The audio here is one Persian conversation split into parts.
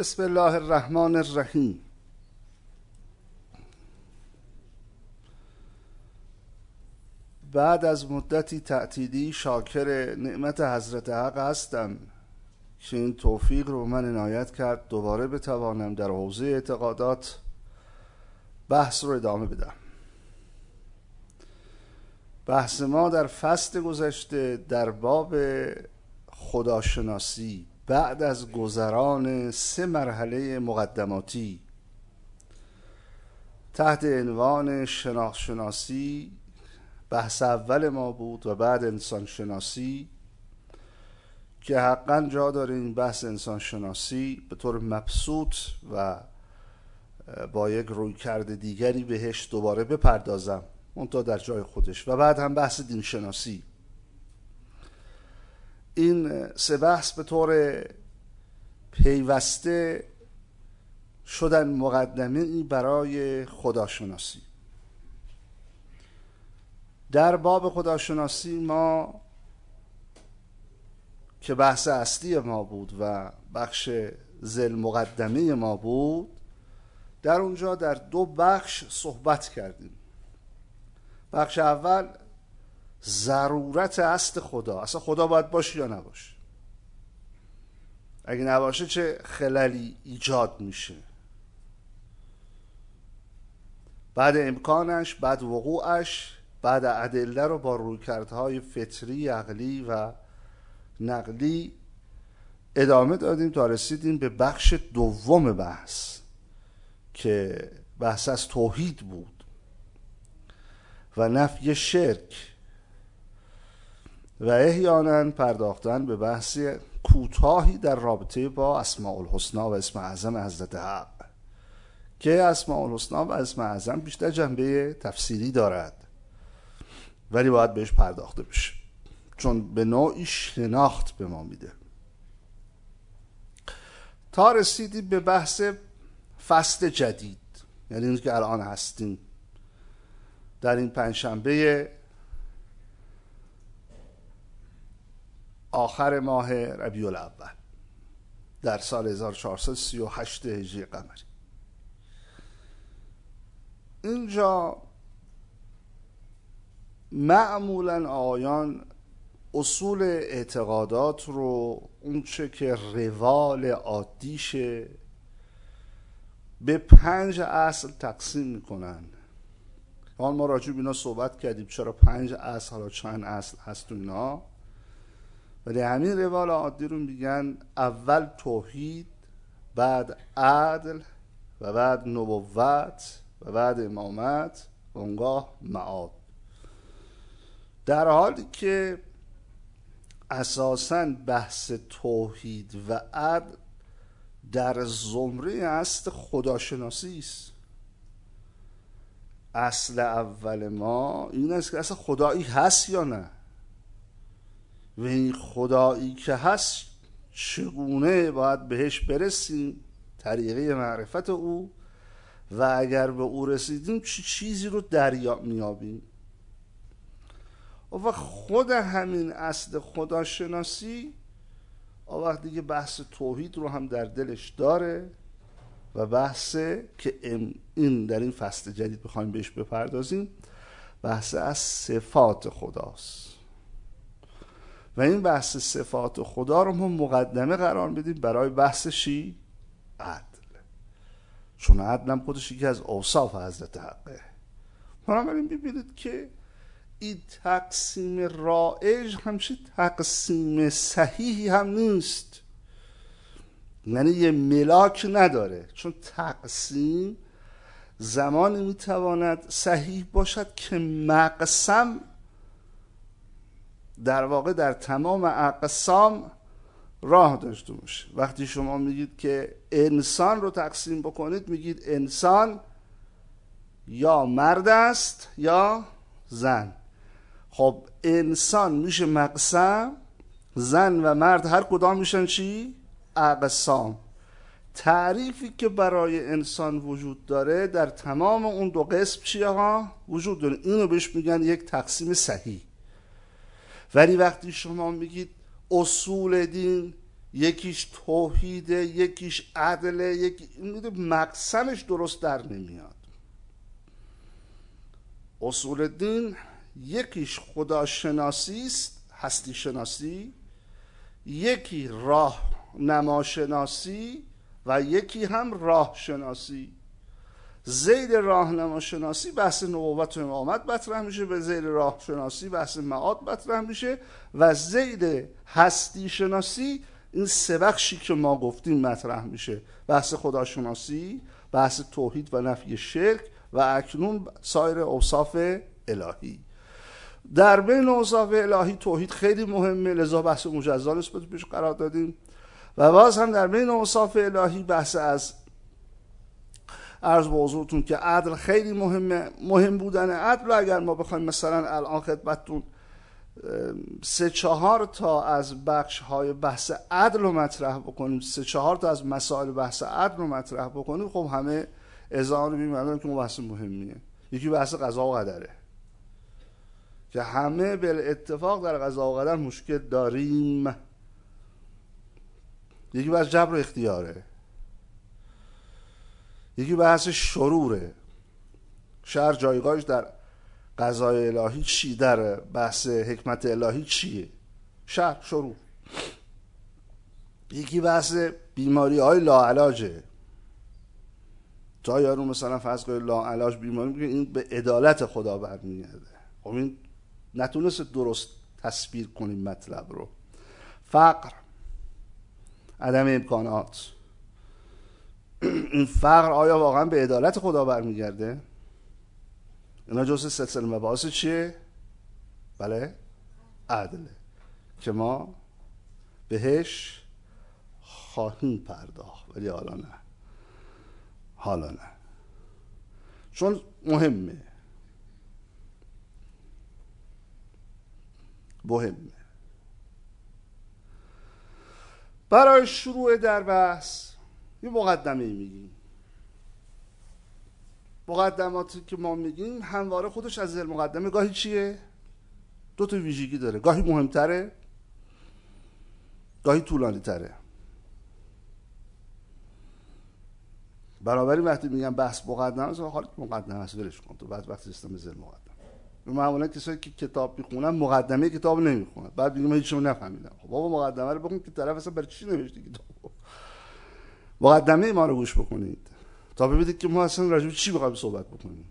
بسم الله الرحمن الرحیم. بعد از مدتی تعطیلی شاکر نعمت حضرت حق هستم که این توفیق رو من عنایت کرد دوباره بتوانم در حوزه اعتقادات بحث رو ادامه بدم. بحث ما در فصل گذشته در باب خداشناسی بعد از گذران سه مرحله مقدماتی. تحت عنوان شناخت شناسی بحث اول ما بود و بعد انسان شناسی که حقا جا داره این بحث انسان شناسی به طور مبسوط و با یک روی کرده دیگری بهش دوباره بپردازم منتها در جای خودش. و بعد هم بحث دین شناسی این سه بحث به طور پیوسته شدن مقدمه برای خداشناسی. در باب خداشناسی ما که بحث اصلی ما بود و بخش زل مقدمه ما بود در اونجا در دو بخش صحبت کردیم. بخش اول ضرورت اصل خدا. اصلا خدا باید باشه یا نباشه؟ اگه نباشه چه خللی ایجاد میشه؟ بعد امکانش بعد وقوعش بعد ادله رو با رویکردهای فطری عقلی و نقلی ادامه دادیم تا رسیدیم به بخش دوم بحث که بحث از توحید بود و نفی شرک. و احیانا پرداختن به بحث کوتاهی در رابطه با اسماء الحسنا و اسم اعظم حضرت حق که اسماء الحسنا و اسم اعظم بیشتر جنبه تفسیری دارد ولی باید بهش پرداخته بشه. چون به نوعی شناخت به ما میده. تا رسیدیم به بحث فصل جدید یعنی این که الان هستیم. در این پنجشنبه آخر ماه ربیع الاول در سال 1438 هجری قمری. اینجا معمولا آیان اصول اعتقادات رو اونچه که روال عادیشه به پنج اصل تقسیم می‌کنن. حال ما راجع اینا صحبت کردیم چرا پنج اصل حالا چند اصل هست اینا. ولی همین روال عادی رو میگن اول توحید بعد عدل و بعد نبوت و بعد امامت و اونگاه معاد. در حالی که اساسا بحث توحید و عدل در زمره اصل خداشناسی است. اصل اول ما این است که اصلا خدایی هست یا نه؟ و این خدایی که هست چگونه باید بهش برسیم؟ طریقه معرفت او. و اگر به او رسیدیم چه چیزی رو دریا میابیم و خود همین اصل خداشناسی وقت دیگه بحث توحید رو هم در دلش داره و بحث که این در این فصل جدید بخوایم بهش بپردازیم بحث از صفات خداست. و این بحث صفات خدا رو ما مقدمه قرار بدیم برای بحث شی عدل. چون عدل هم خودش یکی از اوصاف حضرت حقه. بنابراین ببینید که این تقسیم رائج همچه تقسیم صحیحی هم نیست. یعنی یه ملاک نداره. چون تقسیم زمانی می‌تواند صحیح باشد که مقسم در واقع در تمام اقسام راه داشته باشه. وقتی شما میگید که انسان رو تقسیم بکنید میگید انسان یا مرد است یا زن. خب انسان میشه مقسم زن و مرد هر کدام میشن چی؟ اقسام تعریفی که برای انسان وجود داره در تمام اون دو قسم چیه ها؟ وجود داره. اینو بهش میگن یک تقسیم صحیح. ولی وقتی شما میگید اصول دین یکیش توحیده یکیش عدله یکی مقسمش درست در نمیاد. اصول دین یکیش خداشناسی است هستی شناسی یکی راه نماشناسی و یکی هم راه شناسی زید راهنما شناسی بحث نبوت و امامت مطرح میشه به زید راه شناسی بحث معاد مطرح میشه و زید هستی شناسی این سه بخشی که ما گفتیم مطرح میشه. بحث خداشناسی بحث توحید و نفی شرک و اکنون سایر اوصاف الهی. در بین اوصاف الهی توحید خیلی مهمه لذا بحث مجزا نسبت پیش قرار دادیم. و باز هم در بین اوصاف الهی بحث از عرض به حضورتون که عدل خیلی مهمه مهم بودن عدل. اگر ما بخوایم مثلا الان خدمتتون سه چهار تا از بخش های بحث عدل رو مطرح بکنیم سه چهار تا از مسائل بحث عدل رو مطرح بکنیم خب همه ازان رو که بحث مهمیه یکی بحث قضا و قدره. که همه به اتفاق در قضا و قدر مشکل داریم. یکی بحث جبر و اختیاره. یکی بحث شروره. شهر جایگاهش در قضای الهی چی؟ در بحث حکمت الهی چیه؟ شهر شروع. یکی بحث بیماری های لاعلاجه. تا یارو مثلا فرض کنید لاعلاج بیماری میگه این به عدالت خدا برمیگرده. خب این نتونست درست تصویر کنیم مطلب رو. فقر عدم امکانات. این فقر آیا واقعا به عدالت خدا برمیگرده اینا جزء سلسله مباحث چیه؟ بله. عدله که ما بهش خواهیم پرداخت ولی حالا نه. حالا نه. چون مهمه. مهمه. برای شروع در بحث یه مقدمه میگیم. مقدماتی که ما میگیم همواره خودش از مقدمه. گاهی چیه؟ دو تا ویژگی داره. گاهی مهمتره گاهی طولانی تره بنابراین وقتی میگم بحث مقدمه است حالا مقدمه است ولش کن. تو بعد وقتی استم زل مقدمه. معمولا کسایی که کتاب می‌خونن مقدمه کتاب نمی‌خونن. بعد میگم هیچ نفهمیدم. خب بابا مقدمه رو بخون که طرف اصلا برای چی نوشته کتاب مقدمه ما رو گوش بکنید. تا ببینید که ما اصلا راجع چی بخوایم صحبت بکنیم.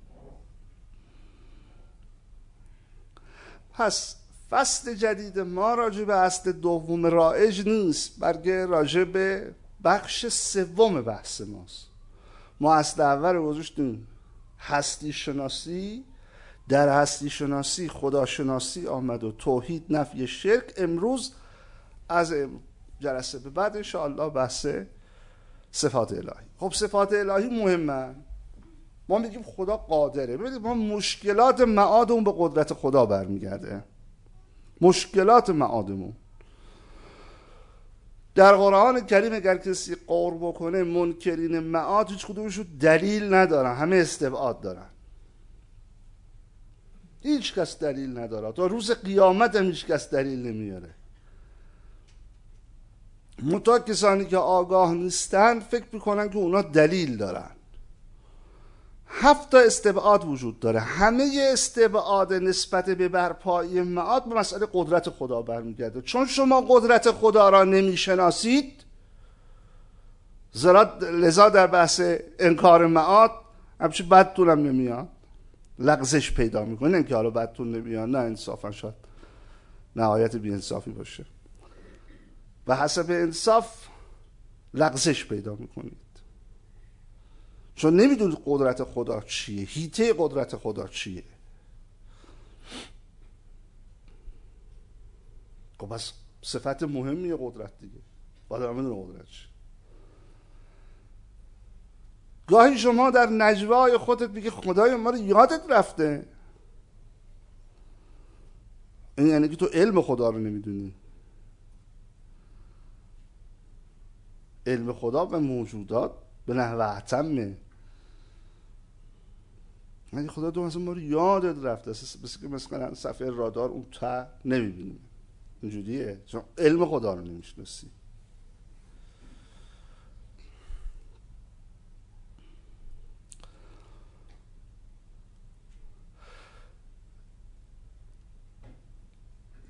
پس فصل جدید ما راجع به اصل دوم رایج نیست بلکه راجع به بخش سوم بحث ماست. ما اصل اول رو گذاشتیم. هستی شناسی در هستی شناسی خداشناسی آمد و توحید نفی شرک امروز از جلسه به بعد انشاءالله بحث صفات الهی. خب صفات الهی مهمه. ما میگیم خدا قادره. ببینید ما مشکلات معادمون به قدرت خدا برمیگرده. مشکلات معادمون. در قرآن کریم اگر کسی قور بکنه منکرین معاد هیچ کدومشون دلیل ندارن. همه استبعاد دارن. هیچ کس دلیل نداره. تا روز قیامت هم هیچ کس دلیل نمیاره. متا کسانی که آگاه نیستن فکر می‌کنن که اونا دلیل دارن. هفت تا استبعاد وجود داره. همه استبعاد نسبت به برپایی معاد به مسئله قدرت خدا برمیگرده. چون شما قدرت خدا را نمی‌شناسید لذا در بحث انکار معاد همچی بدتونم نمیاد. لغزش پیدا می‌کنه. که حالا بدتون نمیاد. نه انصافا شد نهایت انصافی باشه. و حسب انصاف لغزش پیدا می‌کنید. چون نمی‌دونید قدرت خدا چیه. هیته قدرت خدا چیه. خب پس صفت مهمی قدرت دیگه. باید هم قدرت چیه گاهی شما در نجوای خودت میگه خدای ما رو یادت رفته. این یعنی که تو علم خدا رو نمی‌دونی. علم خدا به موجودات به نحو عتمه من یعنی خدا دو مثلا ما رو یادت رفته. مثل که مثلا صفحه رادار اون تا نمی‌بینیم. اینجوریه. چون علم خدا رو نمی‌شناسی.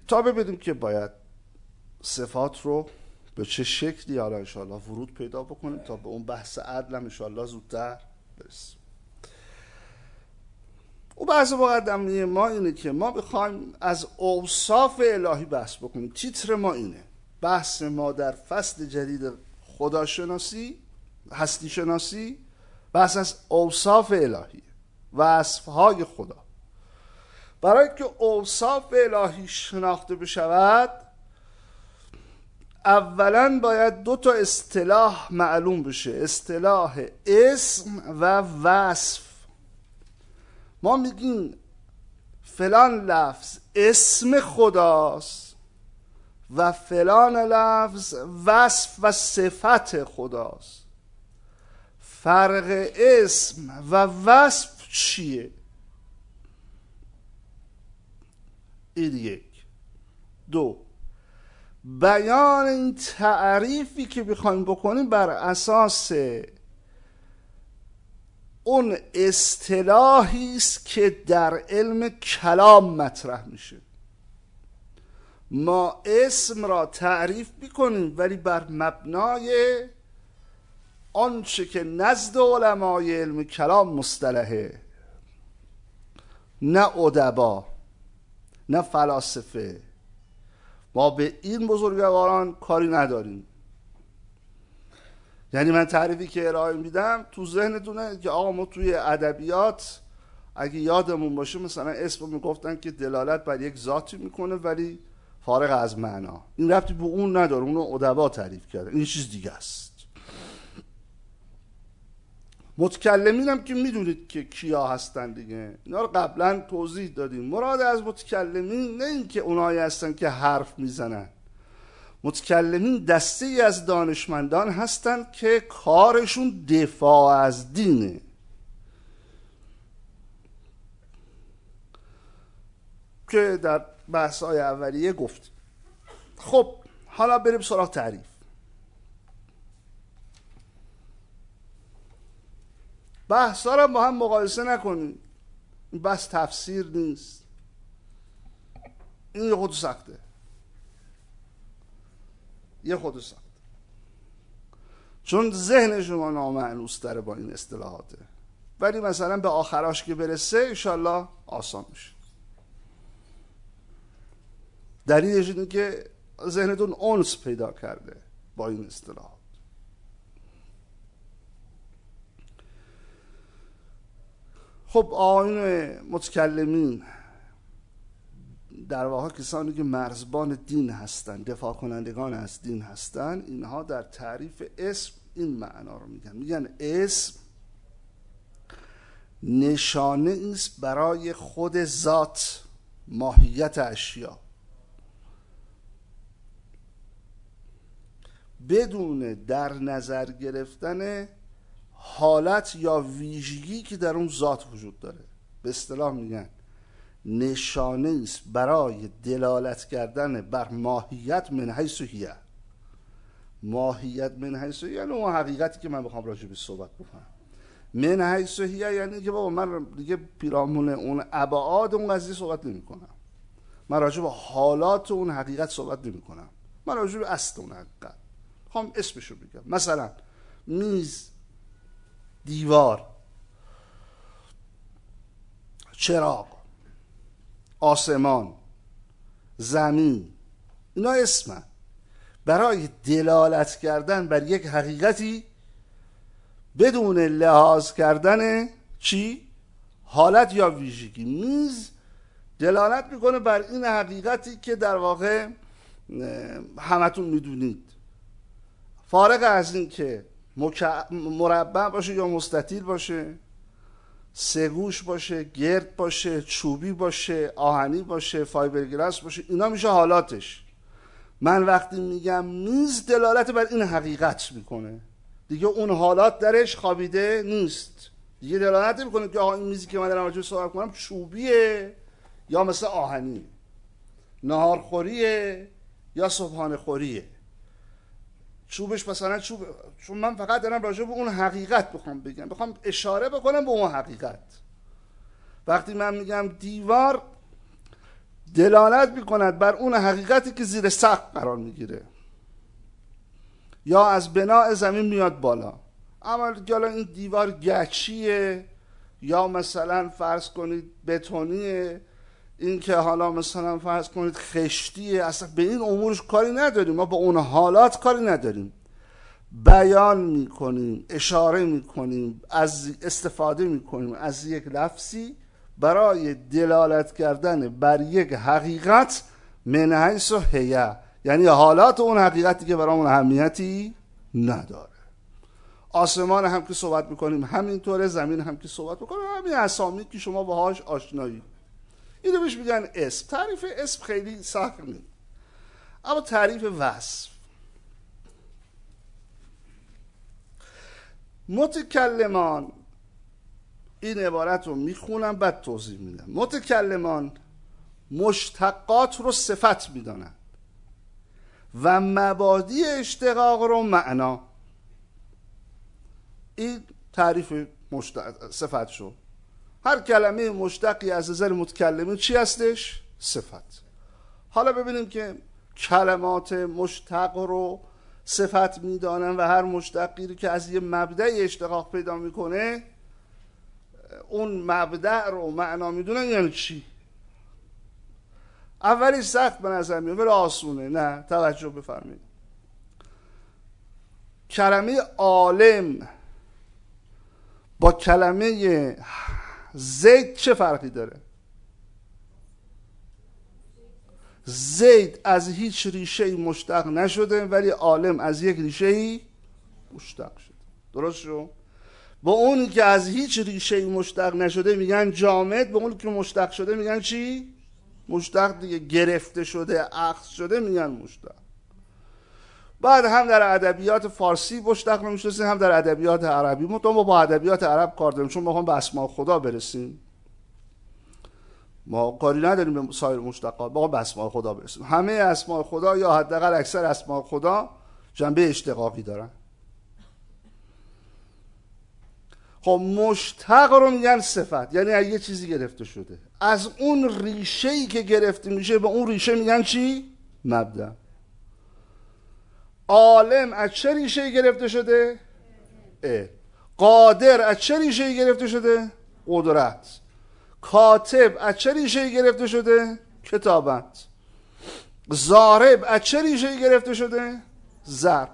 تا ببینیم که باید صفات رو به چه شکلی حالا انشاءالله ورود پیدا بکنیم تا به اون بحث عدل هم انشاءالله زودتر برسیم. او بحث مقدمه ما اینه که ما بخوایم از اوصاف الهی بحث بکنیم. تیتر ما اینه. بحث ما در فصل جدید خداشناسی هستی شناسی بحث از اوصاف الهی وصفهای خدا. برای که اوصاف الهی شناخته بشود اولا باید دو تا اصطلاح معلوم بشه. اصطلاح اسم و وصف. ما میگیم فلان لفظ اسم خداست و فلان لفظ وصف و صفت خداست. فرق اسم و وصف چیه؟ این یک. دو. بیان این تعریفی که بخوایم بکنیم بر اساس اون اصطلاحی است که در علم کلام مطرح میشه. ما اسم را تعریف می‌کنیم ولی بر مبنای آنچه که نزد علمای علم کلام مصطلحه. نه ادبا نه فلاسفه. ما به این بزرگواران کاری نداریم. یعنی من تعریفی که ارائه میدم تو ذهنتونه که آقا ما توی ادبیات اگه یادمون باشه مثلا اسم می‌گفتن که دلالت بر یک ذاتی می‌کنه ولی فارغ از معنا. این ربطی به اون نداره اونو ادبا تعریف کرده. این چیز دیگه است. متکلمین که می‌دونید که کیا هستن دیگه. اینا رو قبلا توضیح دادیم. مراد از متکلمین نه اینکه اونایی هستن که حرف می‌زنن. متکلمین دسته ای از دانشمندان هستند که کارشون دفاع از دینه. که در بحث های اولیه گفت خب حالا بریم سراغ تعریف. بحث ها را با هم مقایسه نکنید این بحث تفسیر نیست. این یه خود سخته. یه خود سخت چون ذهن شما نامعنوس داره با این اصطلاحاته. ولی مثلا به آخراش که برسه انشالله آسان میشه. دلیلش اینه که ذهنتون اونس پیدا کرده با این اصطلاحات. خب آقایون متکلمین در واقع کسانی که مرزبان دین هستند دفاع کنندگان از دین هستند اینها در تعریف اسم این معنا رو میگن. میگن اسم نشانه است برای خود ذات ماهیت اشیا. بدون در نظر گرفتن حالت یا ویژگی که در اون ذات وجود داره. به اصطلاح میگن نشانه است برای دلالت کردن بر ماهیت من حیث هیه. ماهیت من حیث یعنی اون حقیقتی که من بخوام راجع به صحبت بکنم. من حیث هیه یعنی که بابا من دیگه پیرامون اون ابعاد اون قضیه صحبت نمی کنم من راجع به حالات اون حقیقت صحبت نمی کنم من راجع به اصل اون حقیقت. خواهم اسمشو بگم. مثلا میز دیوار. چراغ. آسمان. زمین. اینا اسمن. برای دلالت کردن بر یک حقیقتی بدون لحاظ کردن چی؟ حالت یا ویژگی. میز دلالت می‌کنه بر این حقیقتی که در واقع همتون می‌دونید. فارغ از این که مربع باشه یا مستطیل باشه سگوش باشه گرد باشه چوبی باشه آهنی باشه فایبرگلاس باشه اینا میشه حالاتش. من وقتی میگم میز دلالت بر این حقیقت می‌کنه. دیگه اون حالات درش خوابیده نیست. دیگه دلالت می‌کنه که آها این میزی که من دارم راجع صحبت کنم چوبیه یا مثل آهنی. نهارخوریه یا صبحانه خوریه چوبش مثلا چوب چون من فقط دارم راجع به اون حقیقت بخوام بگم. بخوام اشاره بکنم به اون حقیقت. وقتی من میگم دیوار دلالت می‌کند بر اون حقیقتی که زیر سقف قرار می‌گیره. یا از بناء زمین میاد بالا. اما حالا این دیوار گچیه یا مثلا فرض کنید بتونیه. این که حالا مثلا فرض کنید خشتیه اصلا به این امورش کاری نداریم. ما با اون حالات کاری نداریم. بیان می‌کنیم اشاره می‌کنیم از استفاده می‌کنیم. از یک لفظی برای دلالت کردن بر یک حقیقت من حیث و هیه یعنی حالات اون حقیقتی که برای اون اهمیتی نداره. آسمان هم که صحبت می‌کنیم همینطوره زمین هم که صحبت می‌کنیم. همین اسامی که شما باهاش آشنایی اینو بهش میگن اسم. تعریف اسم خیلی سخت نیست. اما تعریف وصف. متکلمان این عبارت رو می‌خونم بعد توضیح میدم. متکلمان مشتقات رو صفت می‌دانند و مبادی اشتقاق رو معنا. این تعریف صفت شد هر کلمه مشتقی از نظر متکلمین چی هستش؟ صفت. حالا ببینیم که کلمات مشتق رو صفت می‌دانن و هر مشتقی رو که از یه مبدع اشتقاق پیدا می‌کنه اون مبدع رو معنا می‌دونن یعنی چی؟ اولی سخت به نظر میاد ولی آسونه. نه توجه بفرمایید. کلمه عالم با کلمه زید چه فرقی داره؟ زید از هیچ ریشه مشتق نشده ولی عالم از یک ریشه مشتق شده. درست شد با اونی که از هیچ ریشه مشتق نشده میگن جامد به اونی که مشتق شده میگن چی؟ مشتق دیگه. گرفته شده اخذ شده میگن مشتق. بعد هم در ادبیات فارسی مشتق رو هم در ادبیات عربی. ما با ادبیات عرب کار داریم چون ما به اسماء خدا برسیم. ما کاری نداریم به سایر مشتقات با به اسماء خدا برسیم. همه اسماء خدا یا حداقل اکثر اسماء خدا جنبه اشتقاقی دارن. خب مشتق رو میگن صفت یعنی یه چیزی گرفته شده. از اون ریشه ای که گرفته میشه به اون ریشه میگن چی؟ مبدع عالم از چه ریشه گرفته شده؟ اه. قادر از چه ریشه گرفته شده؟ قدرت کاتب از چه ریشه گرفته شده؟ کتابت زارب از چه ریشه گرفته شده؟ ضرب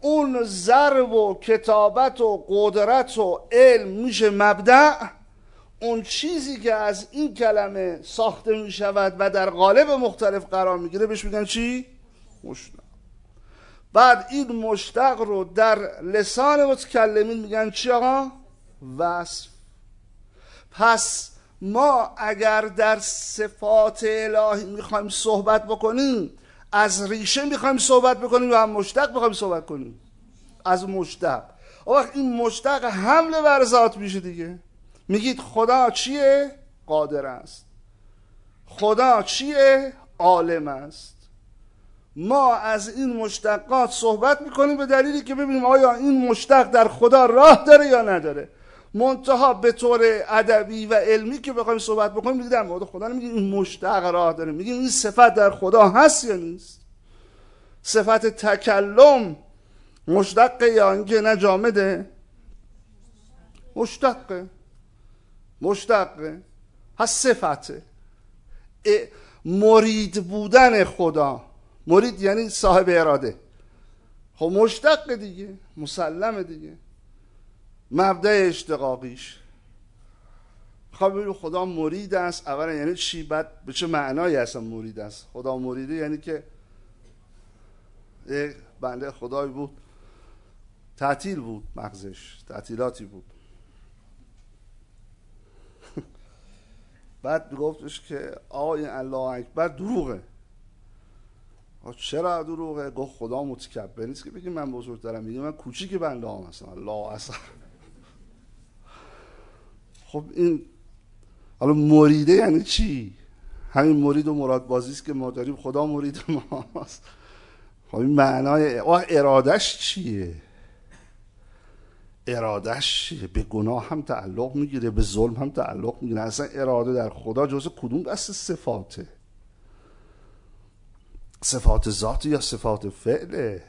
اون ضرب و کتابت و قدرت و علم میشه مبدع اون چیزی که از این کلمه ساخته می شود و در قالب مختلف قرار می‌گیره بهش میگن چی؟ مشتق بعد این مشتق رو در لسان متکلمین میگن چی آقا؟ وصف پس ما اگر در صفات الهی می‌خوایم صحبت بکنیم از ریشه می‌خوایم صحبت بکنیم یا هم مشتق می‌خوایم صحبت کنیم از مشتق وقت این مشتق حمله بر ذات میشه دیگه میگید خدا چیه؟ قادر است خدا چیه؟ عالم است ما از این مشتقات صحبت می‌کنیم به دلیلی که ببینیم آیا این مشتق در خدا راه داره یا نداره. منتها به طور ادبی و علمی که بخوایم صحبت بکنیم میگیم در مورد خدا نمیگیم این مشتق راه داره. میگیم این صفت در خدا هست یا نیست. صفت تکلم مشتقه یا اینکه نه جامده. مشتقه مشتقه هست صفته. مرید بودن خدا. مرید یعنی صاحب اراده. خب مشتق دیگه مسلمه دیگه. مبدع اشتقاقیش. خب خدا مرید است اولا یعنی چی؟ بعد به چه معنایی اصلا مرید است؟ خدا مریده یعنی که یک بنده خدایی بود. تعطیل بود مغزش تعطیلاتی بود. بعد گفتش که آقای الله اکبر دروغه. چرا دروغه؟ گفت خدا متکبر نیست که بگی من بزرگ دارم. میگه من کوچیک بنده هم هستم. الله اصلا خب این حالا مریده یعنی چی؟ همین مرید و مراد بازی است که ما داریم. خدا مرید ماست خب این معنای ارادش چیه؟ ارادش چیه؟ به گناه هم تعلق می‌گیره به ظلم هم تعلق می‌گیره. اصلا اراده در خدا جزء کدوم دست صفاته؟ صفات ذاتی یا صفات فعله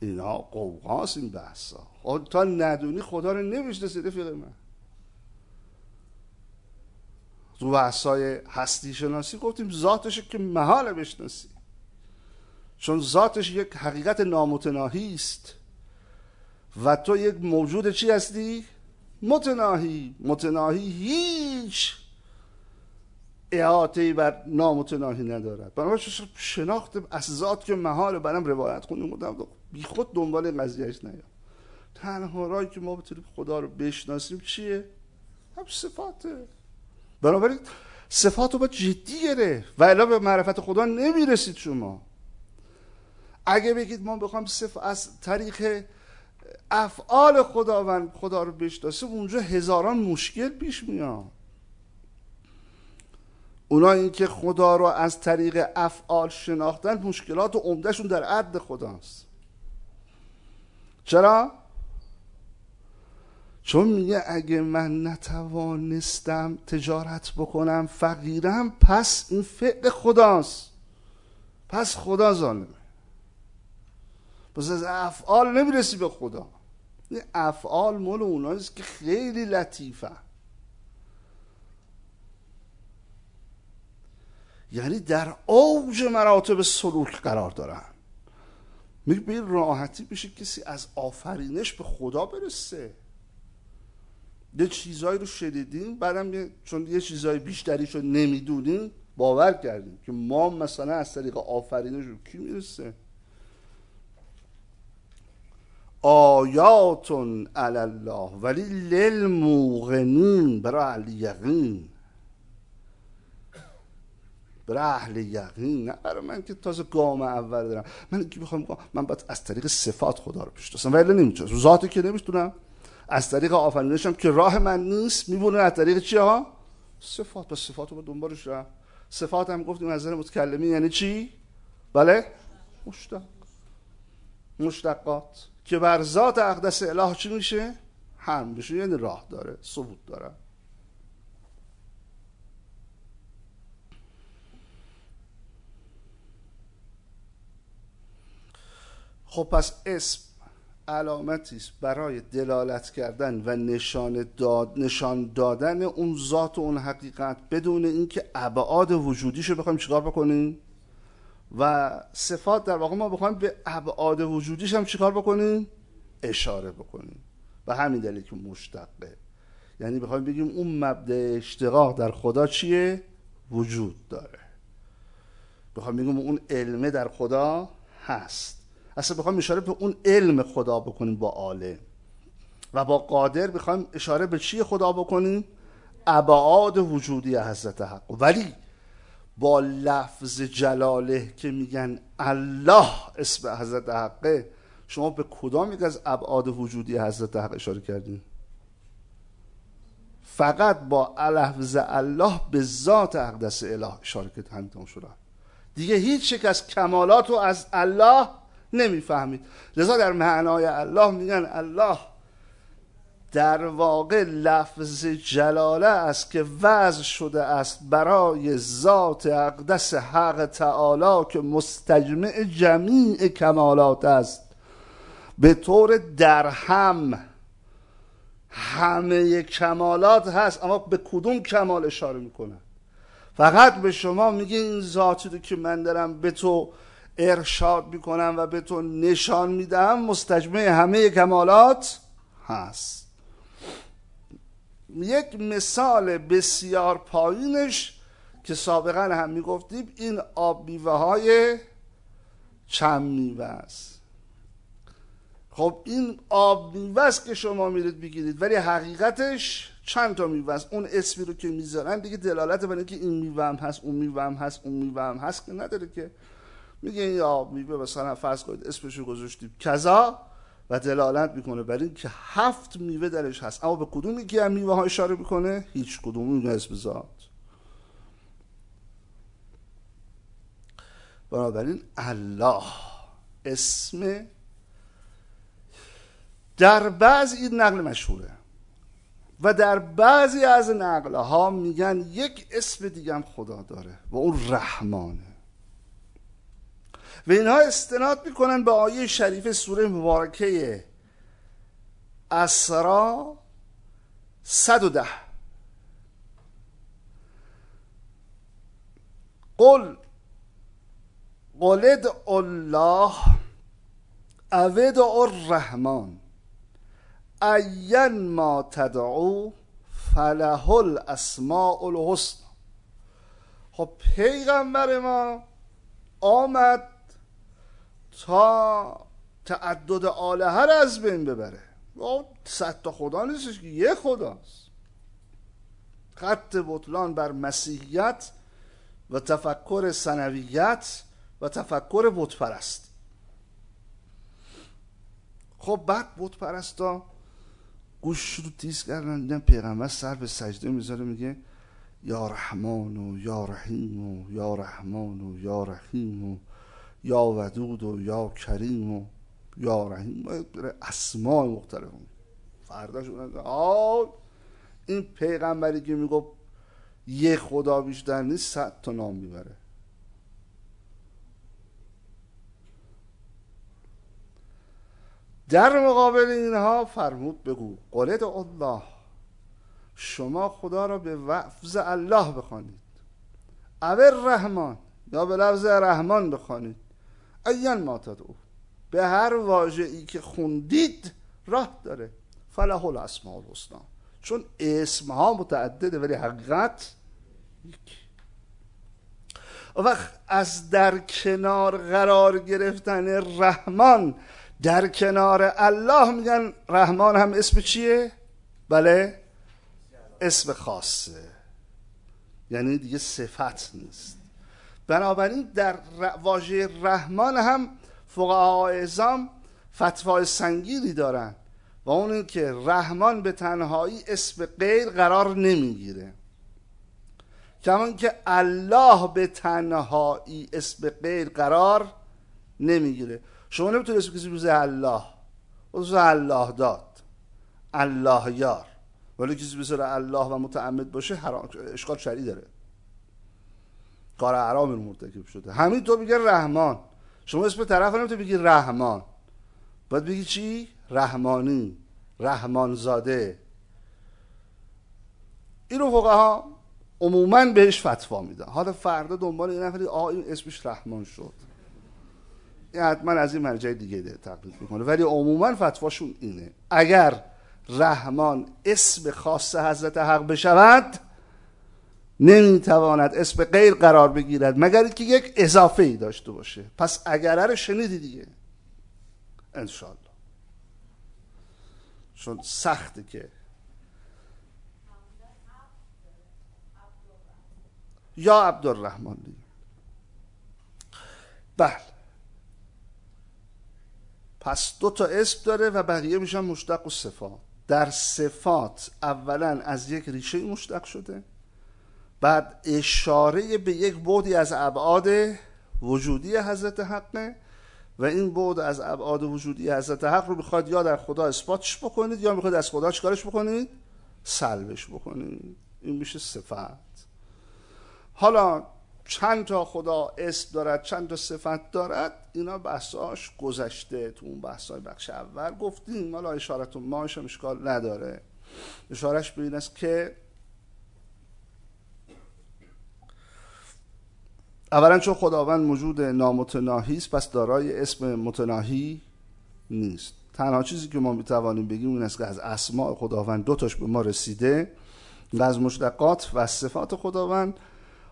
اینا قوقاست این بحثا. خب تا ندونی خدا رو نمی‌شناسی رفیق من. تو بحثای هستی شناسی گفتیم ذاتش که محال بشناسی. چون ذاتش یک حقیقت نامتناهی است. و تو یک موجود چی هستی؟ متناهی. متناهی هیچ احاطه بر نامتناهی ندارد. بنابراین شناخت از ذات که محال برم روایت خوندیم بودم بی خود دنبال قضیهش نیام. تنها رایی که ما بتونیم خدا رو بشناسیم چیه؟ هم صفاته بنابراین صفات رو باید جدی گره و الا به معرفت خدا نمی‌رسید شما. اگه بگید ما بخوایم صف از طریق افعال خداوند خدا رو بشناسیم اونجا هزاران مشکل پیش میاد. اونا این که خدا رو از طریق افعال شناختن مشکلات و عمدهشون در عد خداست. چرا؟ چون میگه اگه من نتوانستم تجارت بکنم فقیرم پس این فعل خداست. پس خدا ظالمه. پس از افعال نمی‌رسی به خدا. این افعال مال اوناست که خیلی لطیفه. یعنی در اوج مراتب سلوک قرار دارن. میگه به راحتی بشه کسی از آفرینش به خدا برسه. یه چیزایی رو شدیدیم بعدم چون یه چیزای بیشتریش رو نمی‌دونیم باور کردیم که ما مثلا از طریق آفرینش رو کی می‌رسه؟ آیاتون الله ولی للموقنین برای الیقین. برای اهل یقین نه برای من که تازه گام اول دارم. من که بخوام من باید از طریق صفات خدا رو بشناسم. ولی نمی‌تونم. ذاتی که نمی‌تونم. از طریق آفرینشم که راه من نیست میبونه از طریق چی ها؟ صفات. با صفات رو دنبالش را صفات هم گفتیم از نظر متکلمی یعنی چی؟ بله؟ مشتق. مشتقات. که بر ذات اقدس اله چی میشه؟ هم میشه. یعنی راه داره. ثبوت داره. خب پس اسم علامتی است برای دلالت کردن و نشان داد نشان دادن اون ذات و اون حقیقت بدون اینکه ابعاد وجودیش رو بخوایم چیکار بکنیم و صفات در واقع ما بخوایم به ابعاد وجودیش هم چیکار بکنیم؟ اشاره بکنیم. به همین دلیل که مشتقه. یعنی بخوایم بگیم اون مبدا اشتقاق در خدا چیه؟ وجود داره. بخوایم بگیم اون علمه در خدا هست. اصلا بخوایم اشاره به اون علم خدا بکنیم با عالم و با قادر بخوایم اشاره به چی خدا بکنیم؟ ابعاد وجودی حضرت حق. ولی با لفظ جلاله که میگن الله اسم حضرت حقه شما به کدام یک از ابعاد وجودی حضرت حق اشاره کردین؟ فقط با لفظ الله به ذات اقدس اله اشاره کرد همین دیگه هیچ یک از کمالات رو از الله نمی‌فهمید. لذا در معنای الله میگن الله در واقع لفظ جلاله است که وضع شده است برای ذات اقدس حق تعالی که مستجمع جمیع کمالات است. به طور درهم همه کمالات هست اما به کدوم کمال اشاره می‌کنه؟ فقط به شما میگه این ذاتی رو که من دارم به تو ارشاد می‌کنم و به تو نشان میدم. مستجمع همه کمالات هست. یک مثال بسیار پایینش که سابقا هم می‌گفتیم این آب میوه های چند میوه است. خب این آب میوه است که شما میرید بگیرید ولی حقیقتش چند تا میوه است؟ اون اسمی رو که می‌ذارن دیگه دلالت بر که این میوه هم هست اون میوه هم هست اون میوه هم هست که نداره که. میگه آب میوه مثلا فرض کنید اسمش رو گذاشتیم کذا و دلالت می‌کنه بر این که هفت میوه درش هست. اما به کدوم یکی از میوه ها اشاره می‌کنه؟ هیچ کدوم. این اسم ذات بنابراین الله اسم در بعضی این نقل مشهوره. و در بعضی از نقل ها میگن یک اسم دیگه هم خدا داره و اون رحمانه. و اینها استناد می‌کنن به آیه شریف سوره مبارکه اسرا 110 قل قلد الله اوید الرحمن این ما تدعو فله الاسماء الحسن. خب پیغمبر ما آمد تا تعدد آلهه را از بین ببره. صد تا خدا نیستش که یه خداست. خط بطلان بر مسیحیت و تفکر سنویت و تفکر بتپرست. خب بعد بتپرستا گوش رو تیز کردن دیدن پیغمبر سر به سجده می‌ذاره میگه یا رحمان و یا رحیم و یا رحمان و یا رحیم و یا ودود و یا کریم و یا رحیم. اسماء مختلف فرداش این پیغمبری که میگو یه خدا بیشتر نیست صد تا نام می‌بره. در مقابل اینها فرمود بگو قلد الله. شما خدا را به وفظ الله بخوانید. او رحمان یا به لفظ رحمان بخوانید. این ما تدعو به هر واژه ای که خوندید راه داره. فله الاسماء الحسنا چون اسم ها متعدده ولی حقیقت یک. وقت از در کنار قرار گرفتن رحمان در کنار الله میگن رحمان هم اسم چیه؟ بله. اسم خاصه. یعنی دیگه صفت نیست. بنابراین در واژه رحمان هم فقها اعظام فتوای سنگیری دارن و اون که رحمان به تنهایی اسم غیر قرار نمی‌گیره. کمان که الله به تنهایی اسم غیر قرار نمی‌گیره. شما نمی‌تونید اسم کسی بزنید الله. بزنید الله داد. الله یار. ولی کسی بذاره الله و متعمد باشه اشکال شرعی داره. کار حرام مرتکب شده. همین تو میگه رحمان. شما اسم طرف نمی‌تونی بگی رحمان. باید بگی چی؟ رحمانی. رحمانزاده. اینو فقها عموما بهش فتوا میدن. حالا فردا دنبال این نفری آ این اسمش رحمان شد. این حتما از این مرجع دیگه ده تقلید می‌کنه. ولی عموما فتواشون اینه. اگر رحمان اسم خاص حضرت حق بشود نمی‌تواند اسم غیر قرار بگیرد مگر که یک اضافه ای داشته باشه. پس اگر رو شنیدی دیگه. انشالله چون سخته که. یا عبدالرحمن. دیگه بله. پس دو تا اسم داره و بقیه میشن مشتق و صفات. در صفات اولا از یک ریشه مشتق شده. بعد اشاره به یک بودی از ابعاد وجودی حضرت حقه و این بود از ابعاد وجودی حضرت حق رو می‌خواد یا در خدا اثباتش بکنید یا می‌خواد از خدا چکارش بکنید؟ سلبش بکنید. این میشه صفت. حالا چند تا خدا اسم دارد چند تا صفت دارد اینا بحثاش گذشته تو اون بحثای بخش اول گفتیم. حالا اشارتون ماش هم اشکال نداره. اشارش به این است که اولا چون خداوند موجود نامتناهی است پس دارای اسم متناهی نیست. تنها چیزی که ما می‌توانیم بگیم این است که از اسماء خداوند دو تاش به ما رسیده و از مشتقات و صفات خداوند.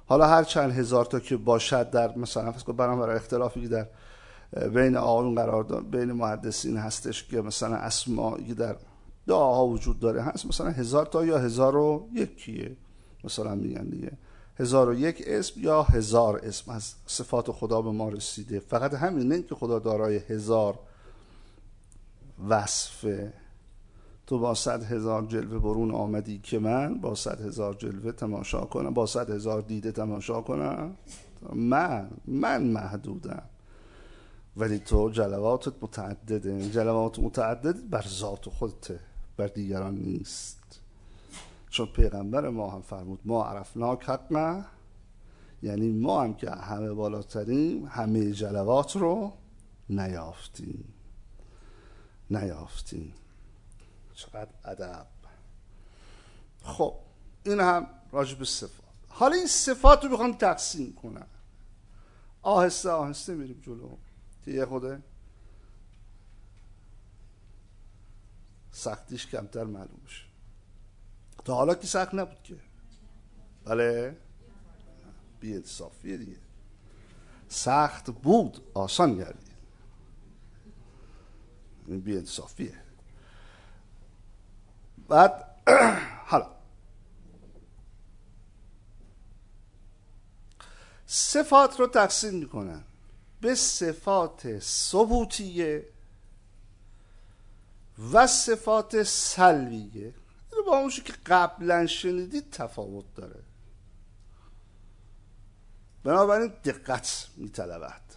حالا هر چند هزار تا که باشد در مثلا فکر برای اختلافی در بین آقایون قرار دار بین محدثین هستش که مثلا اسمایی در دعاها وجود داره هست مثلا هزار تا یا هزار و یکیه مثلا میگن دیگه. هزار و یک اسم یا هزار اسم از صفات خدا به ما رسیده. فقط همینه که خدا دارای هزار وصفه تو با صد هزار جلوه برون آمدی که من با صد هزار جلوه تماشا کنم. با صد هزار دیده تماشا کنم. من من محدودم. ولی تو جلواتت متعدده. جلوات متعدد بر ذات خودته بر دیگران نیست. چون پیغمبر ما هم فرمود ما عرفناک حقا یعنی ما هم که همه بالاترین همه جلوات رو نیافتیم. نیافتیم. چقدر ادب. خب این هم راجع به صفات. حالا این صفات رو بخوام تقسیم کنم. آهسته آهسته میریم جلو. که یه خوده سختیش کمتر معلوم بشه تا حالا که سخت نبود که. بله. بی انصافیه دیگه. سخت بود آسان گردید این بی انصافیه بعد حالا. صفات رو تقسیم می‌کنن به صفات ثبوتیه و صفات سلبیه. با اونشو که قبلا شنیدید تفاوت داره. بنابراین دقت میطلبد.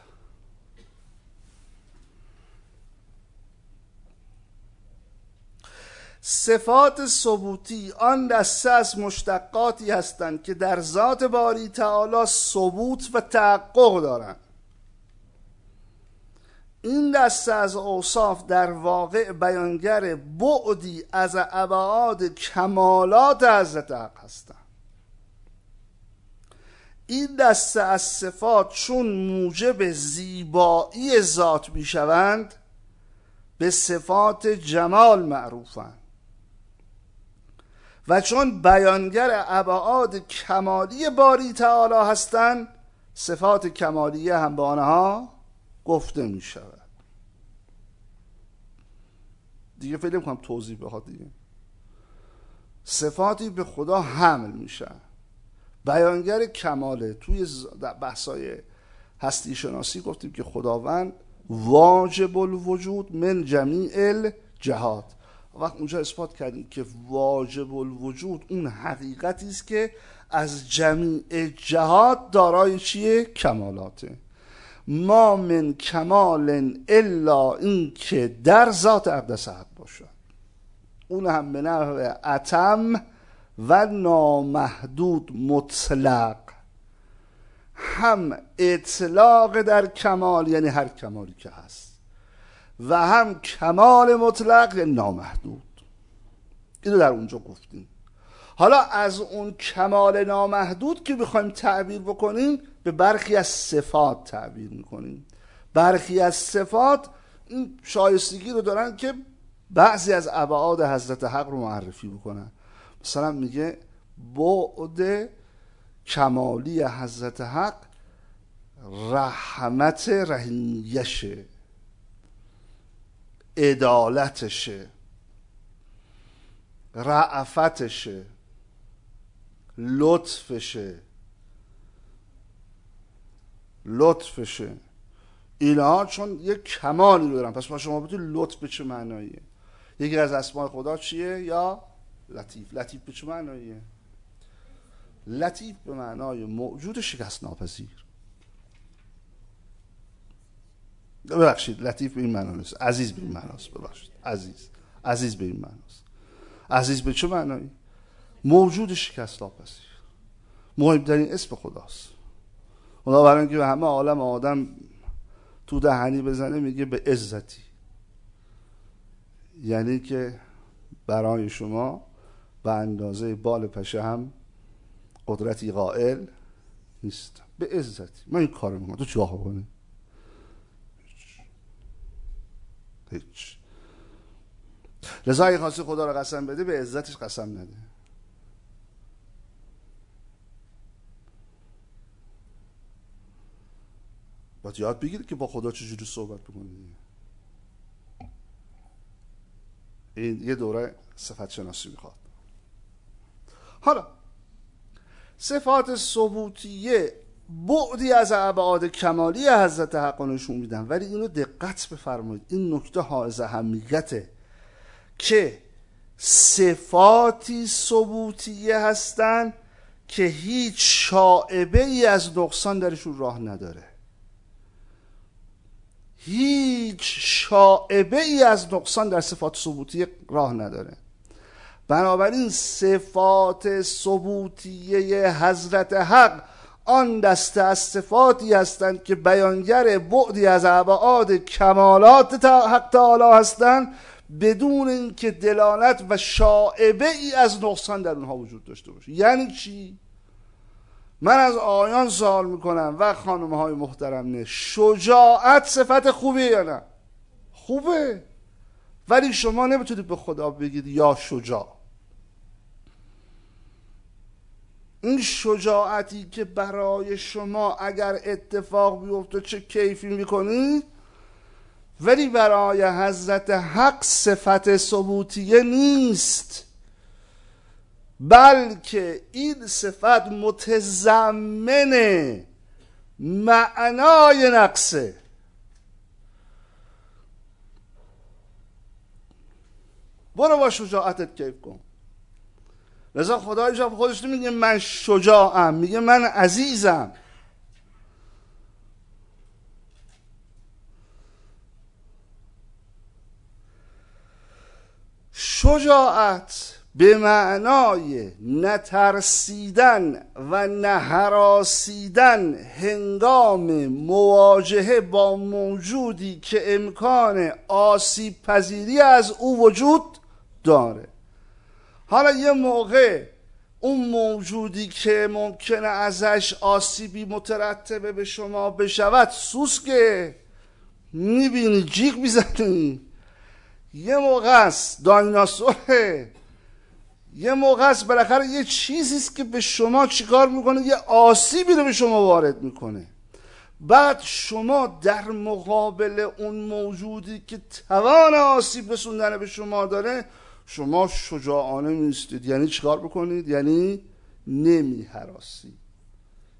صفات ثبوتی آن دسته از مشتقاتی هستند که در ذات باری تعالی ثبوت و تحقق دارند. این دسته از اوصاف در واقع بیانگر بعدی از ابعاد کمالات حضرت حق هستند این دسته از صفات چون موجب زیبایی ذات می‌شوند به صفات جمال معروفند. و چون بیانگر ابعاد کمالی باری تعالی هستند صفات کمالیه هم به آنها گفته می شود دیگه فکر کنم توضیح بخواد دیگه. صفاتی به خدا حمل میشن بیانگر کماله توی بحثای هستی شناسی گفتیم که خداوند واجب الوجود من جمیع الجهات وقت اونجا اثبات کردیم که واجب الوجود اون حقیقتی است که از جمیع جهات دارای چیه؟ کمالاته. ما من کمال الا این که در ذات اقدس حق باشد. اون هم به نحو اتم و نامحدود مطلق. هم اطلاق در کمال یعنی هر کمالی که هست. و هم کمال مطلق یعنی نامحدود. اینو در اونجا گفتیم. حالا از اون کمال نامحدود که بخوایم تعبیر بکنیم به برخی از صفات تعبیر می‌کنیم. برخی از صفات این شایستگی رو دارن که بعضی از ابعاد حضرت حق رو معرفی بکنن مثلا میگه بعد کمالی حضرت حق رحمت رحیمیشه عدالتشه رعفتشه لطفشه. لطفشه. اینها چون یک کمالی رو دارن. پس ما شما بودید لطف به چه معناییه؟ یکی از اسماء خدا چیه یا لطیف؟ لطیف به چه معناییه؟ لطیف به معنای موجود شکست ناپذیر ببخشید لطیف به این معنا عزیز به این معناست ببخشید. عزیز. عزیز به این معناست عزیز به چه معنایی؟ موجود شکست ناپذیر مهمترین اسم خداست. خدا برای اینکه به همه عالم آدم تو دهنی بزنه میگه به عزتی. یعنی که برای شما به اندازه بال پشه هم قدرتی قائل نیست. به عزتی. من این کار می‌کنم. تو چیکار کنی؟ هیچ. لذا اگه خدا رو قسم بده به عزتش قسم نده. باید یاد بگیرید که با خدا چجوری صحبت بکنید. این یه دوره صفت شناسی می‌خواد. حالا صفات ثبوتیه بعدی از ابعاد کمالی حضرت حق نشون میدن. ولی اینو دقت بفرمایید. این نکته حائز اهمیته که صفاتی ثبوتیه هستند که هیچ شاعبه ای از نقصان درشون راه نداره. هیچ شاعبه ای از نقصان در صفات ثبوتی راه نداره. بنابراین صفات ثبوتیه حضرت حق آن دسته از صفاتی هستند که بیانگر بعدی از ابعاد کمالات حق تعالی هستند بدون اینکه دلالت و شاعبه ای از نقصان در اونها وجود داشته باشه. یعنی چی؟ من از آیان سوال می‌کنم و خانم های محترم نه. شجاعت صفت خوبیه یا نه؟ خوبه. ولی شما نمی‌تونید به خدا بگید یا شجاع. این شجاعتی که برای شما اگر اتفاق بیفته چه کیفی می‌کنید ولی برای حضرت حق صفت ثبوتیه نیست. بلکه این صفت متضمن معنای نقصه. برو با شجاعتت کیف کن. لذا خدای خودش نمیگه من شجاعم میگه من عزیزم. شجاعت به معنای نترسیدن و نهراسیدن هنگام مواجهه با موجودی که امکان آسیب پذیری از او وجود داره. حالا یه موقع اون موجودی که ممکنه ازش آسیبی مترتبه به شما بشود سوسکه می‌بینی جیغ می‌زنی. یه موقع است دایناسوره یه موقع است بالاخره یه چیزی است که به شما چیکار می‌کنه؟ یه آسیبی رو به شما وارد می‌کنه. بعد شما در مقابل اون موجودی که توان آسیب رسوندن به شما داره شما شجاعانه میستید یعنی چیکار بکنید؟ یعنی نمی حراسید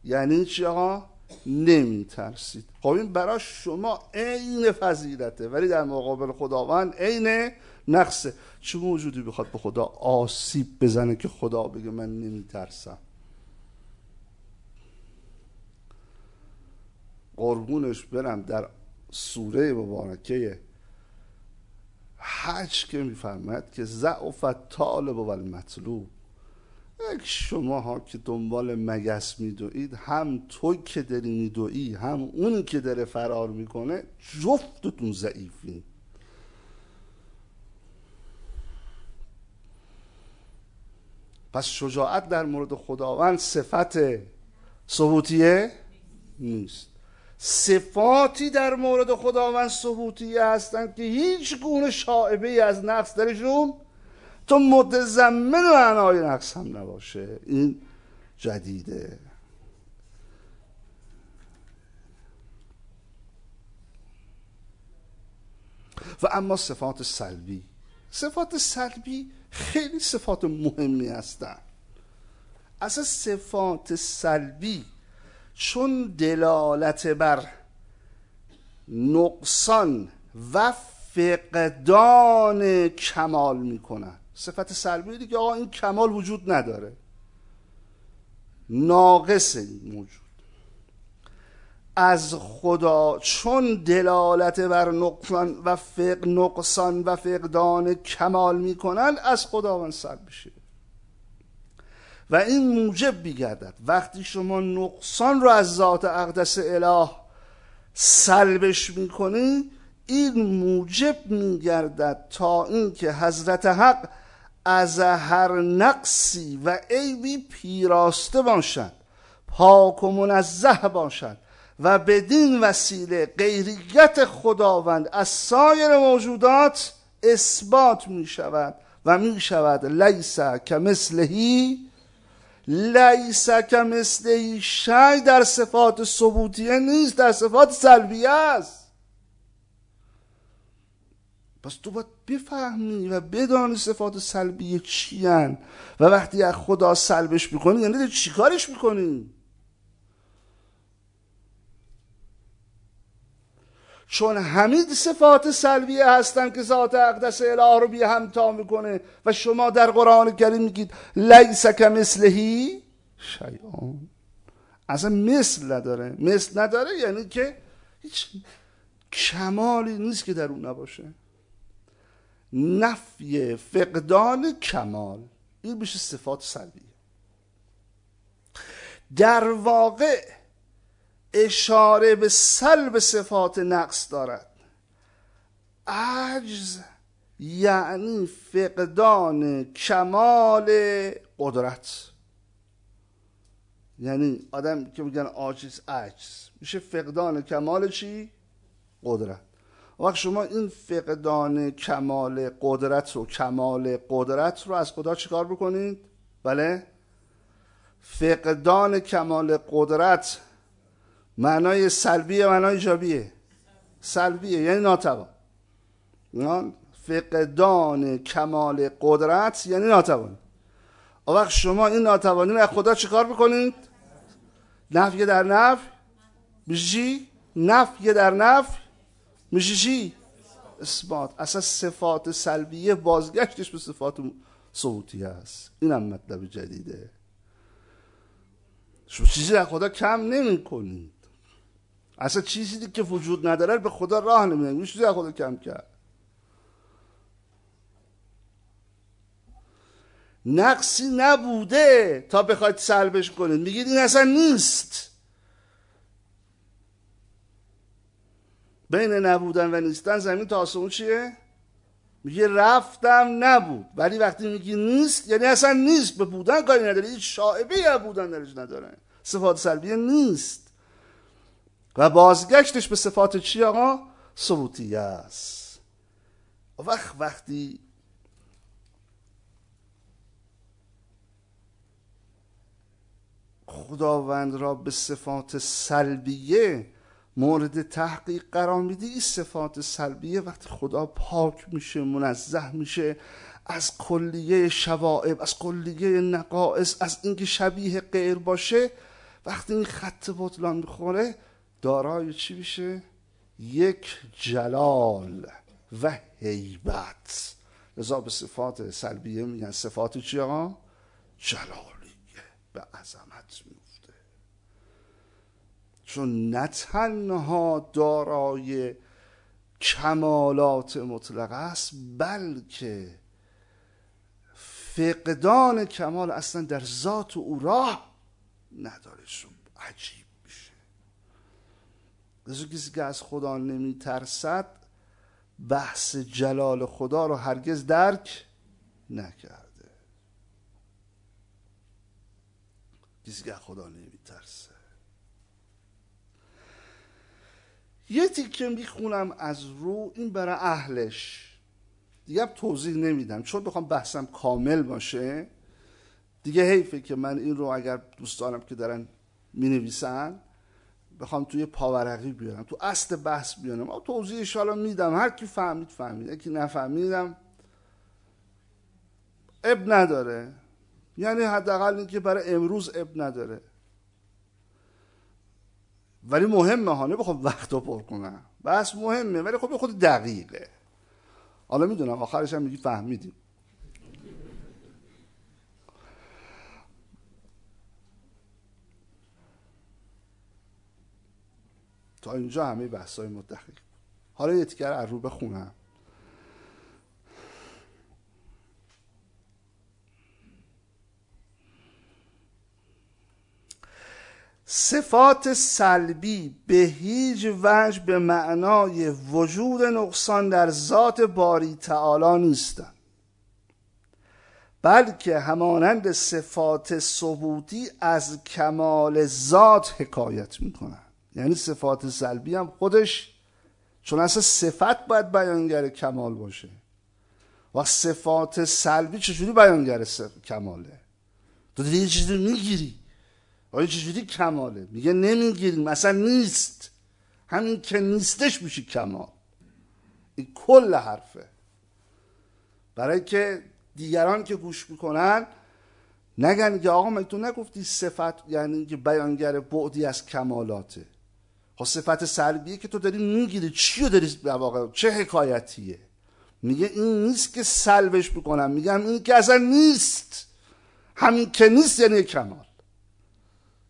یعنی چی آقا؟ نمی ترسید خب این برای شما عین فضیلته ولی در مقابل خداوند عین نقصه چه موجودی بخواد به خدا آسیب بزنه که خدا بگه من نمی ترسم قربونش برم در سوره مبارکه حج که میفرمد که ضعف طالب و المطلوب شما ها که دنبال مگس میدوید هم تو که داری میدویی هم اونی که داره فرار می‌کنه جفتتون ضعیفی پس شجاعت در مورد خداوند صفت ثبوتیه نیست. صفاتی در مورد خداوند ثبوتیه هستند که هیچ گونه شاعبه ای از نقص درشون تو متضمن معنای نقص هم نباشه. این جدیده. و اما صفات سلبی. صفات سلبی خیلی صفات مهمی هستن. اصلا صفات سلبی چون دلالت بر نقصان و فقدان کمال می‌کنن. صفت سلبی دیگه آقا این کمال وجود نداره. ناقص موجود. از خدا چون دلالت بر نقصان و فق نقصان و فقدان کمال می‌کنن از خداوند سلب میشه. و این موجب بیگردد وقتی شما نقصان رو از ذات اقدس اله سلبش می‌کنی این موجب میگردد تا اینکه حضرت حق از هر نقصی و عیبی پیراسته باشند پاک و منزه باشند و بدین وسیله غیریت خداوند از سایر موجودات اثبات می شود و می شود لیس کمثلهی لیس کمثلهی شی در صفات ثبوتیه نیست در صفات سلبیه است. پس تو باید بفهمی و بدانی صفات سلبیه چی و وقتی از خدا سلبش می‌کنی یعنی چیکارش می‌کنی؟ چون همین صفات سلبیه هستن که ذات اقدس اله رو بی همتا می‌کنه و شما در قرآن کریم میگید لیس مثلهی شیعان اصلا مثل نداره. مثل نداره یعنی که هیچ کمالی نیست که در اون نباشه. نفی فقدان کمال. این میشه صفات سلبیه در واقع اشاره به سلب صفات نقص دارد عجز یعنی فقدان کمال قدرت یعنی آدم که میگن عاجز عجز میشه فقدان کمال چی؟ قدرت وقت شما این فقدان کمال قدرت رو کمال قدرت رو از خدا چیکار بکنید؟ بله؟ فقدان کمال قدرت معنای سلبیه معنای ایجابیه. سلبیه یعنی ناتوان. فقدان کمال قدرت یعنی ناتوان. وقت شما این ناتوانی رو از خدا چیکار بکنید؟ نفی در نفی. میشه چی؟ نفی در نفی. میشه چی؟ اثبات. اصلا صفات سلبیه بازگشتش به صفات صوتی هست. این هم مطلب جدیده. شما چیزی در خدا کم نمی کنید اصلا چیزی که وجود نداره به خدا راه نمیدن چیزی در خدا کم کرد. نقصی نبوده تا بخواید سلبش کنید. میگید این اصلا نیست. بین نبودن و نیستن زمین تا آسمون چیه؟ میگه رفتم نبود. ولی وقتی میگی نیست یعنی اصلا نیست. به بودن کاری نداره. هیچ شاعبه بودن درش نداره. صفات سلبیه نیست. و بازگشتش به صفات چی آقا؟ ثبوتیه است وقت وقتی خداوند را به صفات سلبیه مورد تحقیق قرار میده این صفات سلبیه وقتی خدا پاک میشه منزه میشه از کلیه شوائب از کلیه نقائص از اینکه شبیه غیر باشه وقتی این خط بطلان می‌خوره دارای چی میشه؟ یک جلال و هیبت لذا به صفات سلبیه میگن. صفات چی آقا؟ جلالیه. به عظمت میفته. چون نه تنها دارای کمالات مطلق است بلکه فقدان کمال اصلا در ذات او راه نداره. عجیب. کسی که از خدا نمیترسد بحث جلال خدا رو هرگز درک نکرده. کسی که از خدا نمیترسه. یه تیکه می‌خونم از رو این برای اهلش. دیگه توضیح نمیدم. چون بخوام بحثم کامل باشه. دیگه حیفه که من این رو اگر دوستانم که دارن می نویسن بخوام توی پاورقی بیارم تو اصل بحث بیارم. او توضیحش حالا میدم. هر کی فهمید فهمید. یکی نفهمیدم اب نداره. یعنی حداقل اینکه برای امروز اب نداره. ولی مهمه ها بخوام وقت رو پر کنم. بس مهمه ولی خب خود دقیقه. حالا می‌دونم آخرش هم میگی فهمیدیم. تا اینجا همه بحث های مدقیق حالا یه تیکر رو بخونم. صفات سلبی به هیچ وجه به معنای وجود نقصان در ذات باری تعالی نیستند. بلکه همانند صفات ثبوتی از کمال ذات حکایت می‌کنند. یعنی صفات سلبی هم خودش چون اصلا صفت باید بیانگر کمال باشه. و صفات سلبی چجوری بیانگر کماله؟ تو دیگه یه چیزی می‌گیری. آیا چجوری کماله؟ میگه نمی‌گیریم اصلا نیست. همین که نیستش میشه کمال. این کل حرفه. برای که دیگران که گوش می‌کنن نگن که آقا من تو نگفتی صفت یعنی که بیانگر بعدی از کمالاته. خب صفت سلبیه که تو داری می‌گیری. چی رو داری واقع؟ چه حکایتیه؟ میگه این نیست که سلبش بکنم میگم این که اصلا نیست. همین که نیست یعنی کمال.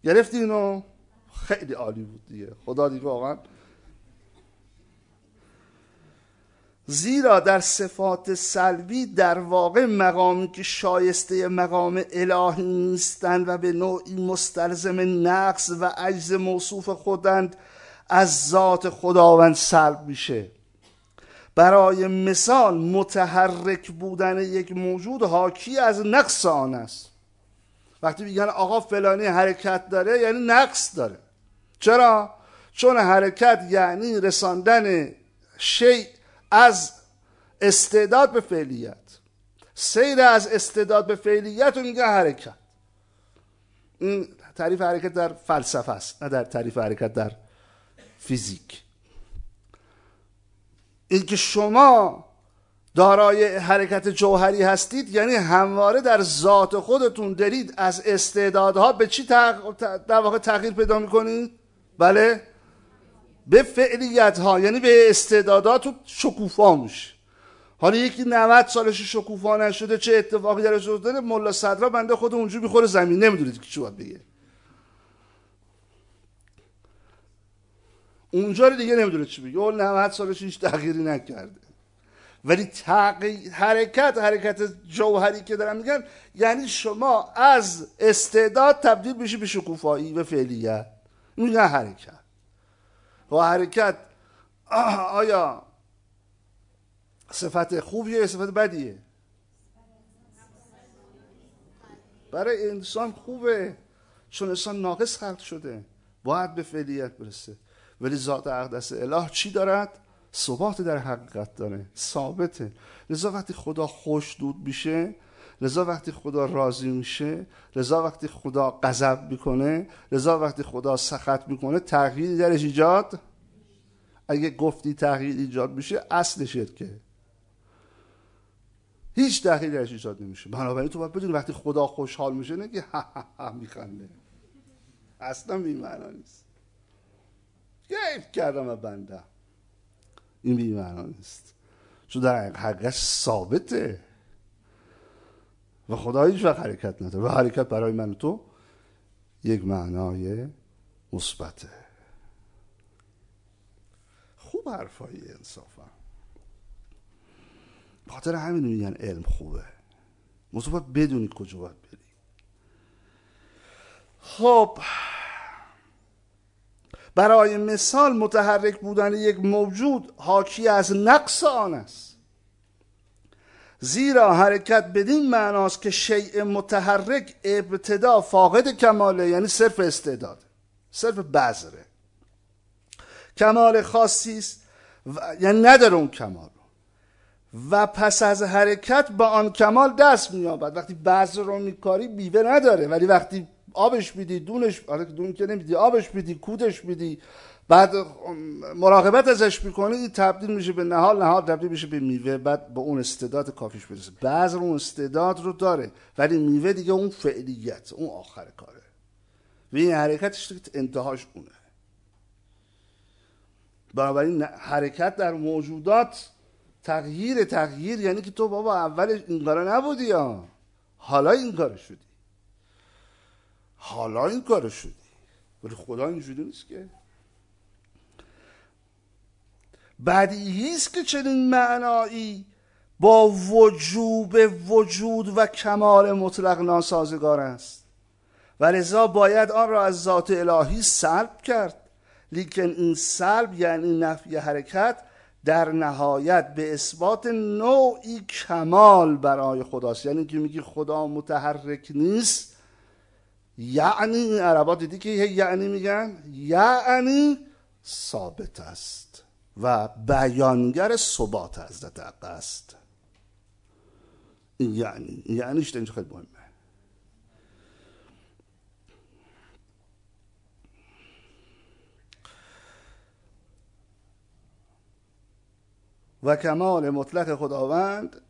گرفتی اینو؟ خیلی عالی بود دیگه. خدا دیگه واقعا. زیرا در صفات سلبی در واقع مقامی که شایسته مقام الهی نیستند و به نوعی مستلزم نقص و عجز موصوف خودند از ذات خداوند سلب میشه. برای مثال متحرک بودن یک موجود حاکی از نقص آن است. وقتی میگن آقا فلانی حرکت داره یعنی نقص داره. چرا؟ چون حرکت یعنی رساندن شیء از استعداد به فعلیت. سیر از استعداد به فعلیت رو میگن حرکت. این تعریف حرکت در فلسفه است نه در تعریف حرکت در فیزیک. اینکه شما دارای حرکت جوهری هستید یعنی همواره در ذات خودتون دارید از استعدادها به چی در واقع تغییر پیدا می‌کنید؟ بله. به فعلیت ها یعنی به استعدادات شکوفا میشه. حالا یکی 90 سالش شکوفا نشده چه اتفاقی درش افتاده ملا صدرا بنده خود اونجا می‌خوره زمین. نمی‌دونید که چی باید بگه. اونجا رو دیگه نمی‌دونه چی بگه اون 90 سالش هیچ تغییری نکرده. ولی تغییر حرکت حرکت جوهری که دارم میگن یعنی شما از استعداد تبدیل بشی به شکوفایی و فعلیت. میگن حرکت. و حرکت آیا صفت خوبیه یا صفت بدیه؟ برای انسان خوبه چون انسان ناقص خلق شده. باید به فعلیت برسه. ولی ذات اقدس اله چی دارد؟ ثبات در حقیقت داره ثابته. لذا وقتی خدا خوش دود میشه لذا وقتی خدا راضی میشه لذا وقتی خدا غضب می‌کنه لذا وقتی خدا سخط می‌کنه تغییری درش ایجاد؟ اگه گفتی تغییر ایجاد میشه اصل شرکه. هیچ تغییری درش ایجاد نمیشه. بنابراین تو باید بدونی وقتی خدا خوشحال میشه نگی ها ها ها میخنده. اصلا بیمعنا نیست. گیف کردم بنده. این بیمعنا نیست. چون در حقیقت ثابته. و خدا هیچ وقت حرکت نداره و حرکت برای من و تو یک معنای مثبته. خوب حرفایی انصافا. خاطر همین میگن علم خوبه. موضوع بدونی کجا باید بری خب. برای مثال متحرک بودن یک موجود حاکی از نقص آن است. زیرا حرکت بدین معناست که شیء متحرک ابتدا فاقد کماله یعنی صرف استعداد صرف بذره. کمال خاصی است یعنی نداره اون کمال و پس از حرکت با آن کمال دست مییابد. وقتی بذر رو میکاری بیوه نداره. ولی وقتی آبش میدی دونش آره دون که نمیدی آبش میدی کودش میدی. بعد مراقبت ازش می‌کنی تبدیل میشه به نهال نهال تبدیل میشه به میوه بعد با اون استعداد کافیش برسه بعض اون استعداد رو داره ولی میوه دیگه اون فعلیت اون آخر کاره. و این حرکتش انتهاش اونه. بنابراین حرکت در موجودات تغییر تغییر یعنی که تو بابا اول این کارا نبودی یا حالا این کار شدی. حالا این کار شدی. ولی خدا اینجوری نیست که. بدیهی است که چنین معنایی با وجوب وجود و کمال مطلق ناسازگار است. و لذا باید آن را از ذات الهی سلب کرد. لیکن این سلب یعنی نفی حرکت در نهایت به اثبات نوعی کمال برای خداست. یعنی که میگی خدا متحرک نیست یعنی عربا دیدی که یعنی میگن یعنی ثابت است و بیانگر ثبات حضرت است. یعنی یعنیش اینجا خیلی مهمه. و کمال مطلق خداوند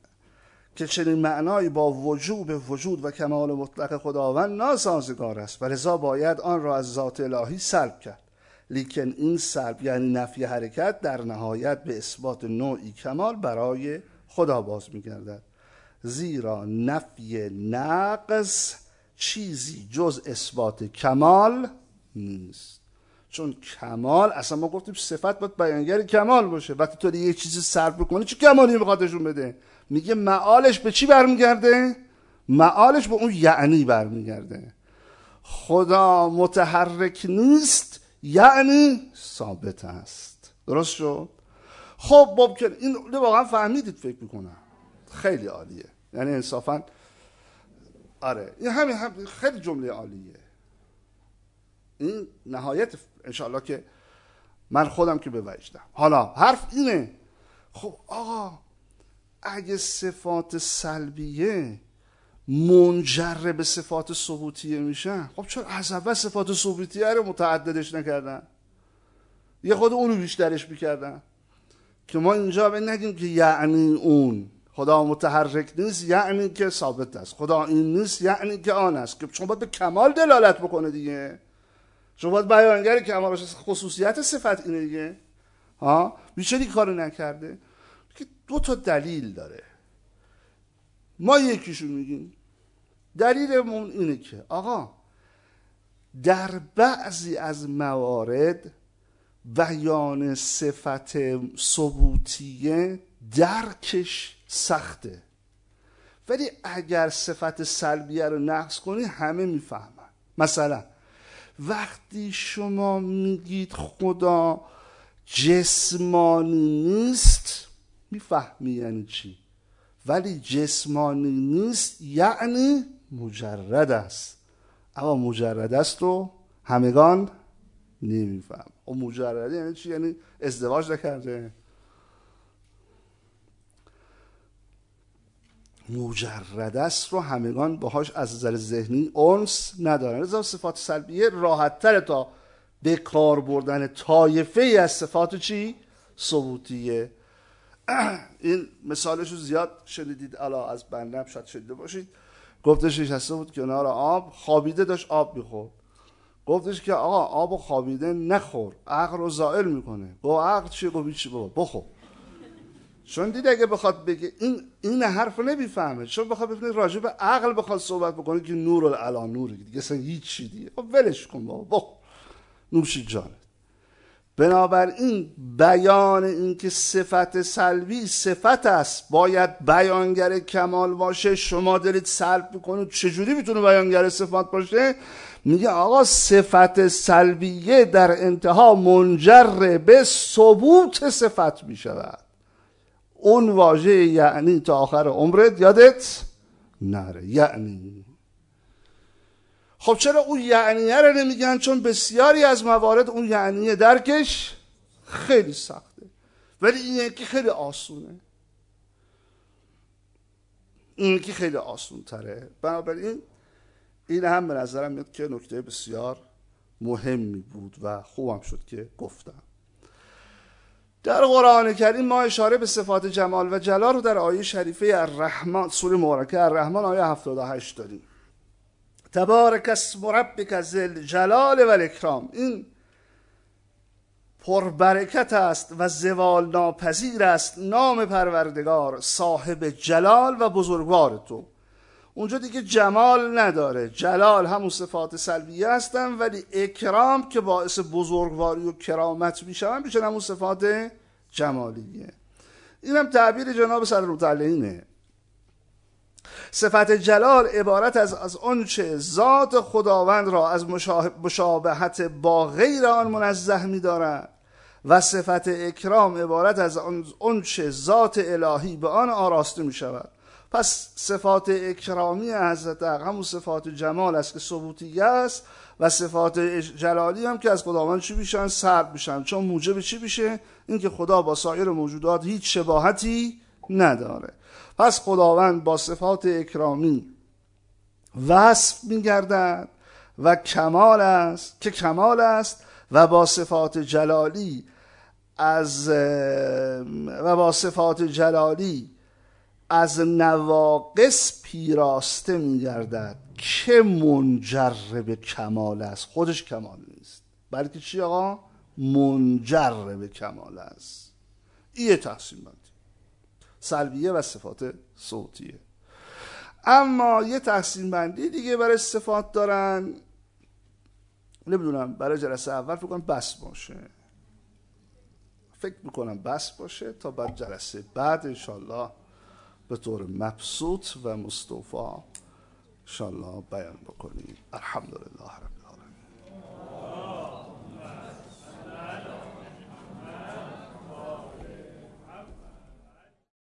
که چنین معنایی با وجوب وجود و کمال مطلق خداوند ناسازگار است و لذا باید آن را از ذات الهی سلب کرد. لیکن این سلب یعنی نفی حرکت در نهایت به اثبات نوعی کمال برای خدا باز میگردد. زیرا نفی نقص چیزی جز اثبات کمال نیست. چون کمال اصلا ما گفتیم صفت باید بیانگر کمال باشه. وقتی تو یه چیزی صرف بکنی چه کمالی می‌خواد بده؟ میگه معالش به چی برمیگرده؟ معالش به اون یعنی برمیگرده. خدا متحرک نیست یعنی ثابت است. درست شد؟ خب باب این واقعا فهمیدید فکر می‌کنم. خیلی عالیه. یعنی انصافا آره این همین هم خیلی جمله عالیه. این نهایت انشاءالله که من خودم که به وجدم. حالا حرف اینه. خب آقا اگه صفات سلبیه منجر به صفات ثبوتیه میشن خب چرا از اول صفات ثبوتیه رو متعددش نکردن؟ یه خود اونو بیشترش می‌کردن. که ما اینجا به نگیم که یعنی اون. خدا متحرک نیست یعنی که ثابت است. خدا این نیست یعنی که آن است. که شما باید به کمال دلالت بکنه دیگه. شما باید بیانگر کمال باشه خصوصیت صفت اینه دیگه. ها؟ بیچاری کارو نکرده. دو تا دلیل داره. ما یکیشون میگیم. دلیلمون اینه که آقا در بعضی از موارد بیان صفت ثبوتیه درکش سخته. ولی اگر صفت سلبیه رو نقص کنی همه می‌فهمن. مثلا وقتی شما میگید خدا جسمانی نیست می‌فهمی یعنی چی. ولی جسمانی نیست یعنی مجرد است. اما مجرد است رو همگان نمیفهم و مجرد یعنی چی؟ یعنی ازدواج نکرده. مجرد است رو همگان باهاش از نظر ذهنی اونس ندارن. رضا صفات سلبیه راحت تر تا به کار بردن طایفه ای از صفات چی؟ ثبوتیه. این مثالش رو زیاد شنیدید. الا از بندم شاید شنیده باشید. گفتش نشسته بود کنار آب. خوابیده داشت آب می‌خورد. گفتش که آقا آب و خوابیده نخور. عقل رو زائل می‌کنه. با عقل چیه؟ گفت چی بابا بخور. چون دید اگه بخواد بگه این این حرف نمی‌فهمه. چون بخواد بفهمه راجع به عقل بخواد صحبت بکنه که نور الان نوره. دیگه اصلا هیچ چی دیگه. خب ولش کن بابا بخور. نوشی جانت بنابراین بیان اینکه صفت سلبی صفت است. باید بیانگر کمال باشه. شما دارید سلب می‌کنید چجوری می‌تونه بیانگر صفات باشه؟ میگه آقا صفت سلبیه در انتها منجر به ثبوت صفت می‌شود. اون واژه یعنی تا آخر عمرت یادت نره. یعنی خب چرا اون یعنیه رو نمیگن؟ چون بسیاری از موارد اون یعنی درکش خیلی سخته. ولی این یکی خیلی آسونه. این یکی خیلی آسون تره بنابراین این هم به نظرم میاد که نکته بسیار مهمی بود و خوبم شد که گفتم. در قرآن کریم ما اشاره به صفات جمال و جلال رو در آیه شریفه الرحمن سوره مبارکه الرحمن آیه 78 داریم. تبارک اسم ربک ذل جلال و الاکرام. این پربرکت است و زوال ناپذیر است. نام پروردگار صاحب جلال و بزرگوار تو. اونجا دیگه جمال نداره. جلال همون صفات سلبیه هستن ولی اکرام که باعث بزرگواری و کرامت میشن همون صفات جمالیه. اینم تعبیر جناب سر صفت جلال عبارت از از آنچه ذات خداوند را از مشابهت با غیر آن منزه می‌دارد. و صفت اکرام عبارت از آنچه ذات الهی به آن آراسته می شود پس صفات اکرامی حضرت همون صفات جمال است که ثبوتیه است و صفات جلالی هم که از خداوند چی میشن؟ سرد میشن. چون موجب چی میشه؟ اینکه خدا با سایر موجودات هیچ شباهتی نداره. پس خداوند با صفات اکرامی وصف میگردد و کمال است که کمال است و با صفات جلالی از و با صفات جلالی از نواقص پیراسته میگردد. که منجر به کمال است. خودش کمال نیست. بلکه چی آقا؟ منجر به کمال است. این تقسیم بندی سلبیه و صفات صوتیه. اما یه تقسیم بندی دیگه برای صفات دارن. نمی‌دونم برای جلسه اول فکر کنم بس باشه. فکر می‌کنم بس باشه تا بعد جلسه بعد انشالله به طور مبسوط و مصطفا انشالله بیان بکنیم. الحمدلله